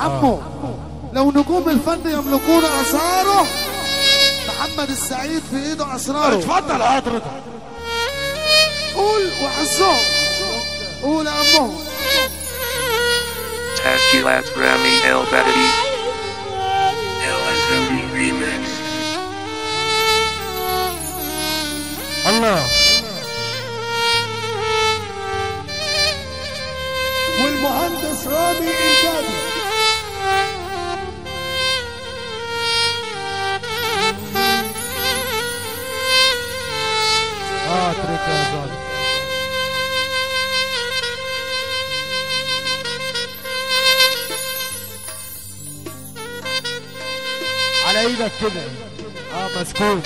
عمو لو نجوم الفن يملكون اسراره محمد السعيد في إيده أسراره. اتفضل حضرتك. قول وعزهم قول يا El Badadi. LSMD Remix. الله aqui, velho. Ah, mas como?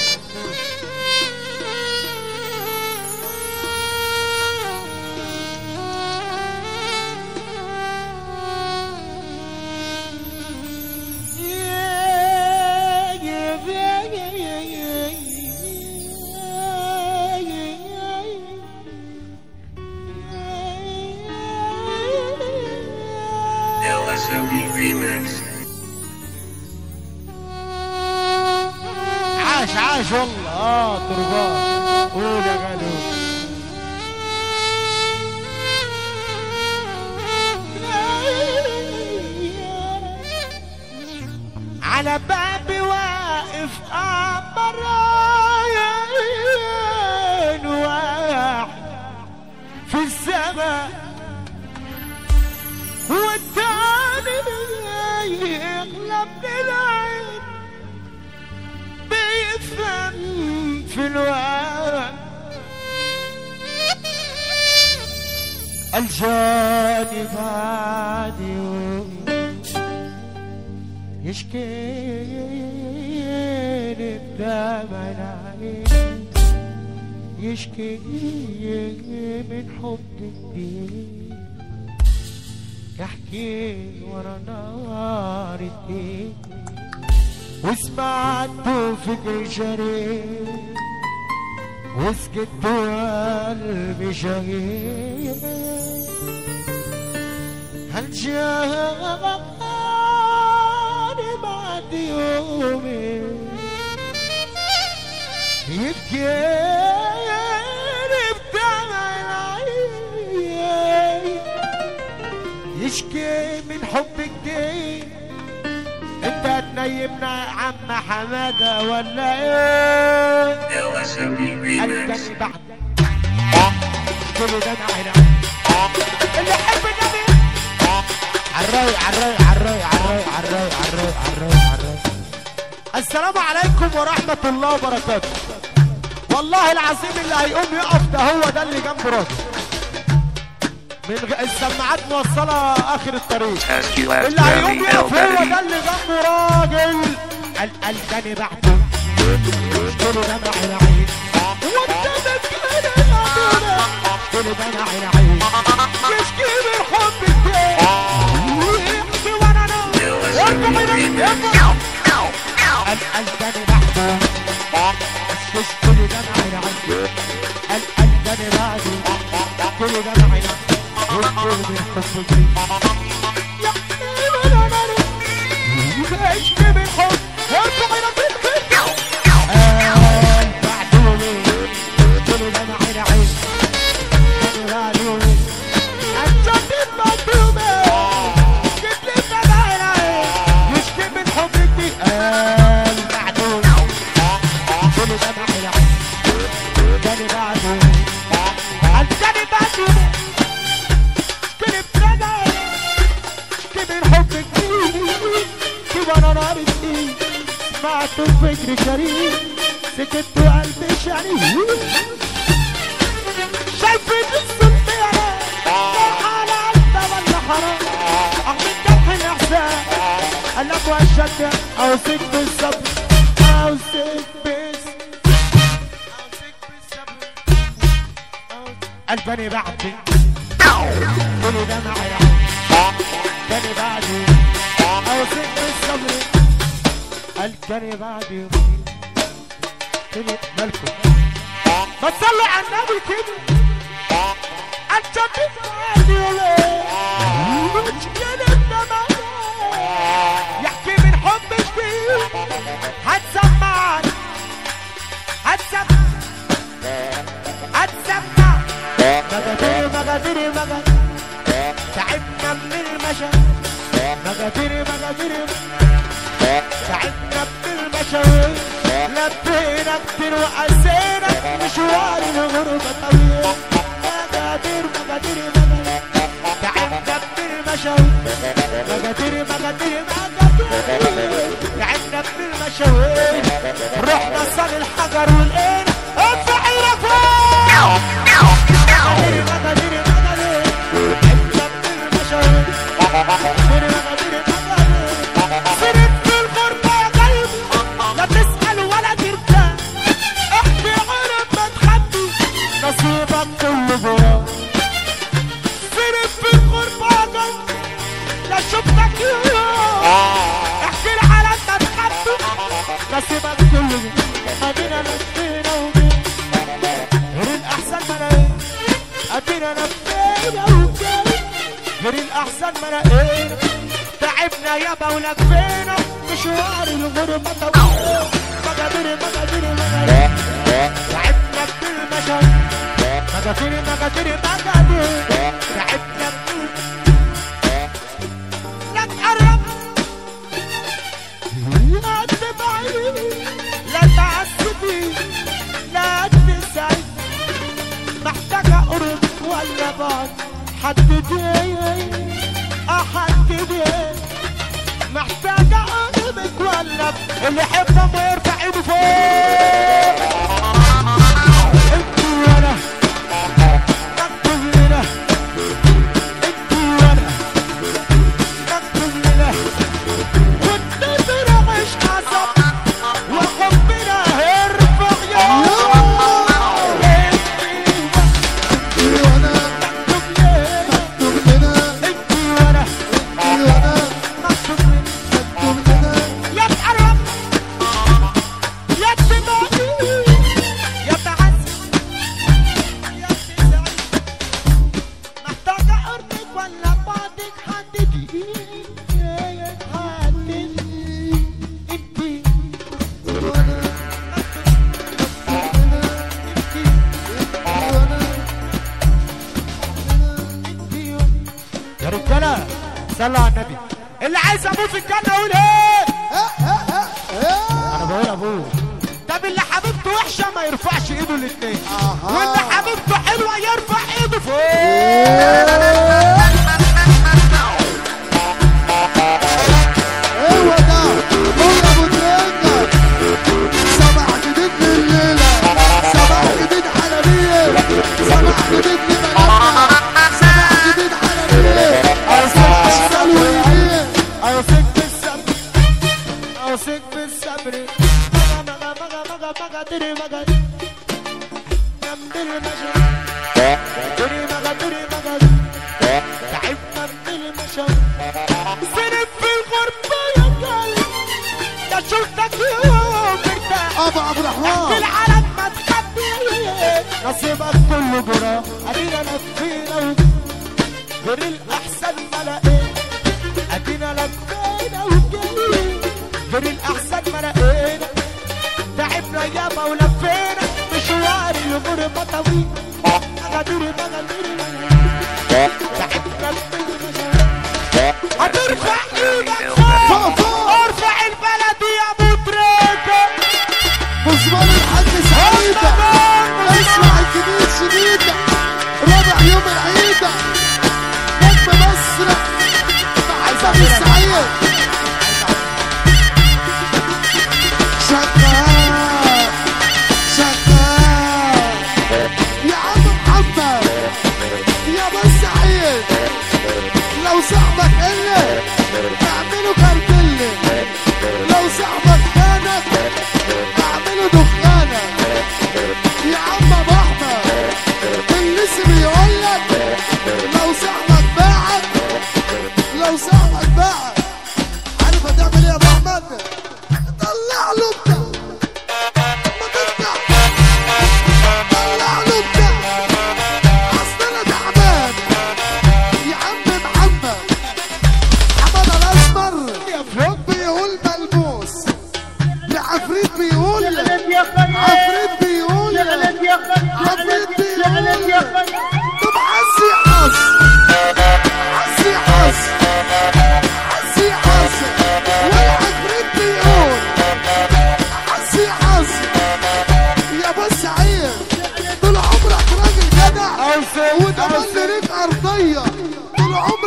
Elas são remix. عاش والله آه قول يا غالي. على بابي واقف أمرين واحد في السماء. والتاني يغلب العين الوان. الجاني فادي. يشكي الدمع يشكي من حب كبير يحكي ورا نار الدين. وسمعته فكر جريح وسكت وقلبي شهيد هل جابك بعد يومي؟ يبكي بدمع العين يشكي من حبك جديد هتنيمنا عم حمادة ولا إيه؟ LSMD Remix. الجني بعد. كل ده معنا اللي يحب النبي عالرايق عالرايق عالرايق عالرايق عالرايق عالرايق عالرايق عالرايق السلام عليكم ورحمة الله وبركاته. والله العظيم اللي هيقوم يقف ده هو ده اللي جنب راجل من السماعات موصلة آخر الطريق. اللي هيقوم يقف هو ده اللي جنبه راجل. قال تاني رعبه كله ده أنا العين عين وابتدت كده كله ده أنا العين عين مش كبر حب التاني وأنا أنا وارجع من الجنة قال قال تاني رعبه كله ده أنا العين عين قال قال تاني رعبه كله ده أنا perfectly. الفكر جريء سكت وقلبي شعري شايفين السلطيرة على قلبها يعني. ولا حرام. رغم الجرح الإحسان قال لك وشك أوصيك بالصبر؟ أوصيك قلباني بعدي. قولي ده معايا. تاني بعدي. اوصيك بالصبر. الجري بعد يومين طلع مالكم ما تصلي على النبي كده الجديد بعد يومين تعبنا يابا ولفينا مشوار الغربة طويل مقادير مقادير مقادير تعبنا بالمشاوير مقادير مقادير مقادير تعبنا لا تقرب لا تبعد لا تعذبي لا تسعي محتاجة قرب ولا بعد حددي أحددي محتاجة قربك ولا اللي يحب ما يرفع إيده فوق. يا رجالة صلوا على النبي. اللي عايز أبوه في الجنة يقول إيه؟ أنا بقول أبوه. طب اللي حبيبته وحشة ما يرفعش إيده الاتنين. مغا مغا دري مغا جنب المشي دري مغا دري مغا تعبنا من المشي صرف في الغربة يا قلبي لا شفتك يوم مرتاح ابو عبد الرحمن العالم ما تخبي نصيبك كله جرا ادينا لفينا و- غير الاحسن ما لقينا ادينا لفينا وجينا غير الاحسن ياما ولفينا مشوار الغربة طويل مقادير تعبنا بالمشاوير هترفع إيدك فوق فوق أرفع البلد يا تريكه مزمار الحاج سعيدة اسمع الجديد شديدة رابع يوم العيدة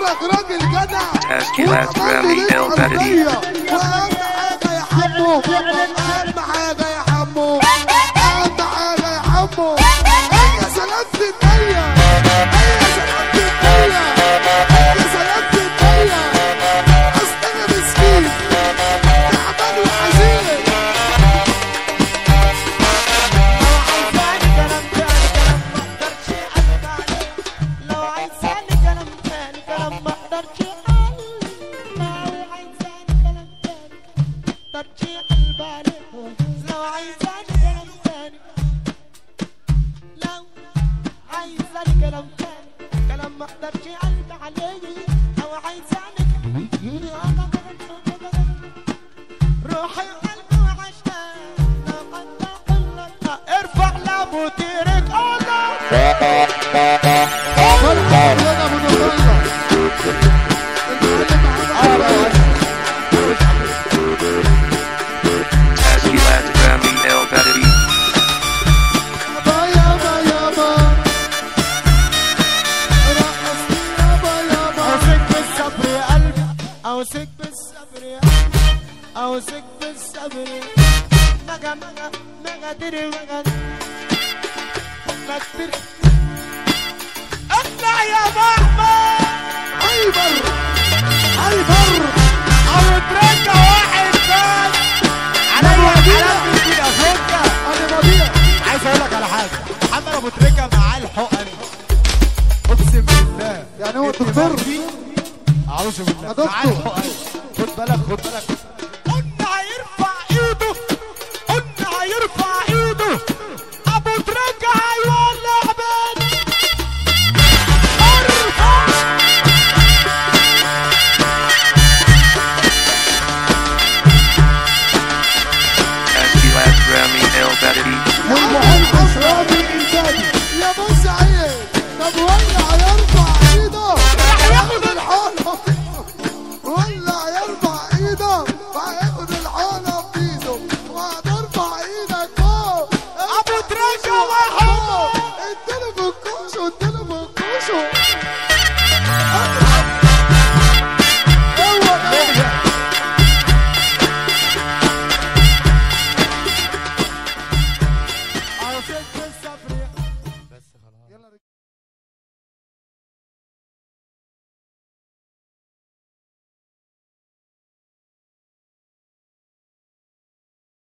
راجل جدع احكي هات رامي البريد اوصيك بالصبر يا. اوصيك بالصبر. يا مجا مجا مجا دري مجا مجا اطلع يا محمد. هايبر هايبر. أو ترجع واحد بس. عليا علامة دي افوكا أنا بضيع عايز أقول لك على حاجة. محمد أبو تريكة معاه الحقن. أقسم بالله. يعني هو دكتور. أعوذ بالله. خد بالك خد بالك. so tell